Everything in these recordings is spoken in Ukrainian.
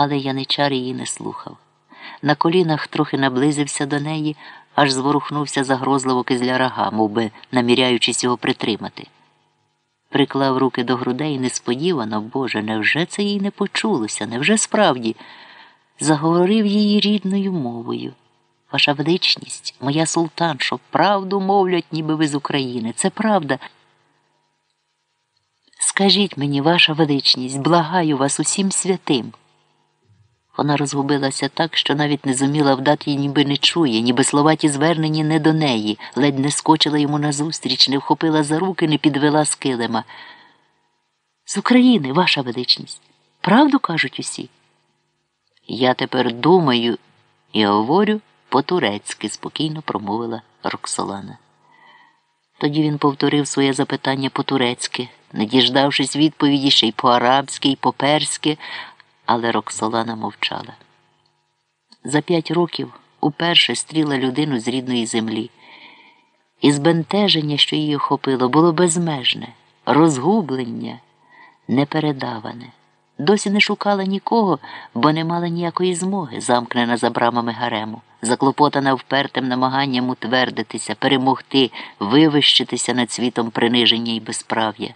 Але яничар її не слухав. На колінах трохи наблизився до неї, аж зворухнувся загрозливо кизля мов би наміряючись його притримати. Приклав руки до грудей несподівано, Боже, невже це їй не почулося? Невже справді? Заговорив її рідною мовою. Ваша величність, моя султаншо, правду мовлять, ніби ви з України. Це правда. Скажіть мені, ваша величність, благаю вас усім святим. Вона розгубилася так, що навіть не зуміла вдати їй, ніби не чує, ніби слова ті звернені не до неї, ледь не скочила йому назустріч, не вхопила за руки, не підвела з килима. З України, ваша величність. Правду кажуть усі. Я тепер думаю і говорю по-турецьки, спокійно промовила Роксолана. Тоді він повторив своє запитання по-турецьки, не діждавшись відповіді ще й по-арабськи, й по-перськи, але Роксолана мовчала. За п'ять років уперше стріла людину з рідної землі, і збентеження, що її охопило, було безмежне, розгублення непередаване. Досі не шукала нікого, бо не мала ніякої змоги, замкнена за брамами гарему, заклопотана впертим намаганням утвердитися, перемогти, вивищитися над світом приниження і безправ'я.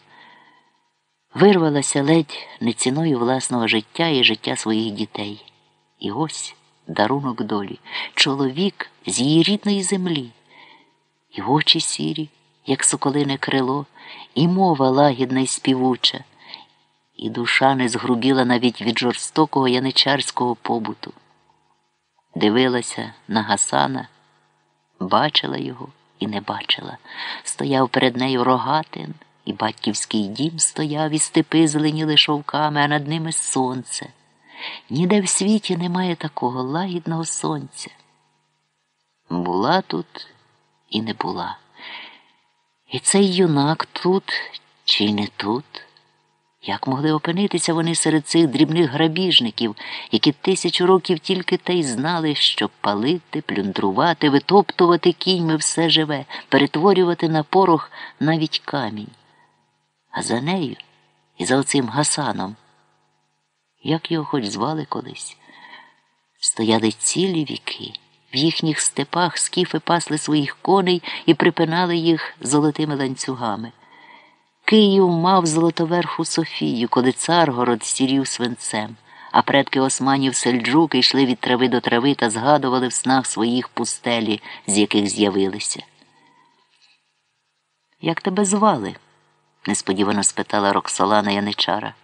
Вирвалася ледь не ціною власного життя і життя своїх дітей. І ось дарунок долі, чоловік з її рідної землі, і очі сірі, як соколине крило, і мова лагідна й співуча і душа не згрубіла навіть від жорстокого яничарського побуту. Дивилася на Гасана, бачила його і не бачила. Стояв перед нею рогатин, і батьківський дім стояв, і степи зеленіли шовками, а над ними сонце. Ніде в світі немає такого лагідного сонця. Була тут і не була. І цей юнак тут чи не тут? Як могли опинитися вони серед цих дрібних грабіжників, які тисячу років тільки та й знали, що палити, плюндрувати, витоптувати кіньми все живе, перетворювати на порох навіть камінь. А за нею і за оцим Гасаном, як його хоч звали колись, стояли цілі віки. В їхніх степах скіфи пасли своїх коней і припинали їх золотими ланцюгами. Київ мав золотоверху Софію, коли царгород сірів свинцем, а предки османів сельджуки йшли від трави до трави та згадували в снах своїх пустелі, з яких з'явилися. Як тебе звали? Несподівано спитала Роксолана Яничара.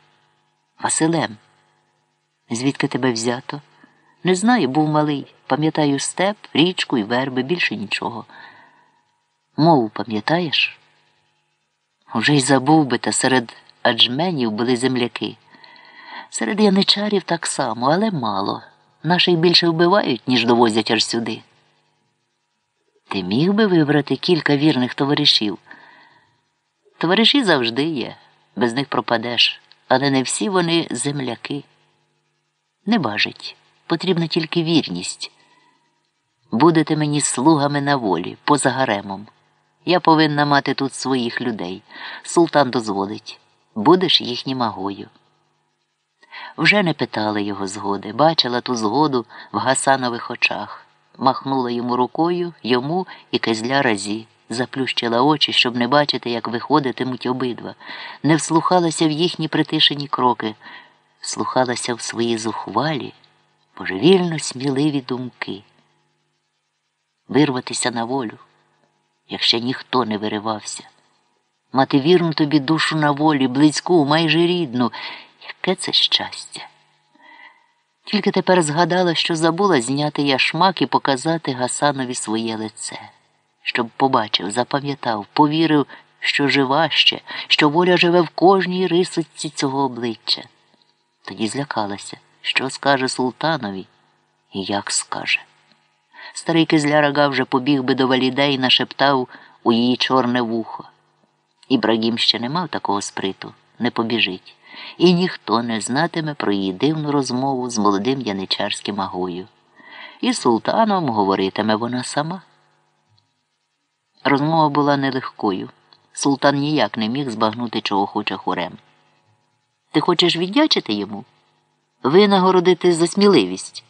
Василем. Звідки тебе взято? Не знаю, був малий. Пам'ятаю степ, річку і верби, більше нічого. Мову пам'ятаєш? Уже й забув би, та серед аджменів були земляки. Серед яничарів так само, але мало. Наших більше вбивають, ніж довозять аж сюди. Ти міг би вибрати кілька вірних товаришів? Товариші завжди є, без них пропадеш, але не всі вони земляки. Не бажить, потрібна тільки вірність. Будете мені слугами на волі, поза гаремом. Я повинна мати тут своїх людей. Султан дозволить. Будеш їхнім агою. Вже не питала його згоди, бачила ту згоду в Гасанових очах, махнула йому рукою, йому і кезля разі, заплющила очі, щоб не бачити, як виходитимуть обидва, не вслухалася в їхні притишені кроки, вслухалася в свої зухвалі, божевільно сміливі думки. Вирватися на волю якщо ніхто не виривався. Мати вірну тобі душу на волі, близьку, майже рідну, яке це щастя. Тільки тепер згадала, що забула зняти яшмак і показати Гасанові своє лице, щоб побачив, запам'ятав, повірив, що жива ще, що воля живе в кожній рисочці цього обличчя. Тоді злякалася, що скаже султанові і як скаже. Старий кизляра вже побіг би до валіде і нашептав у її чорне вухо. Ібрагім ще не мав такого сприту, не побіжить, і ніхто не знатиме про її дивну розмову з молодим яничарським агою. І султаном говоритиме вона сама. Розмова була нелегкою. Султан ніяк не міг збагнути, чого хоче хорем. Ти хочеш віддячити йому? винагородити за сміливість.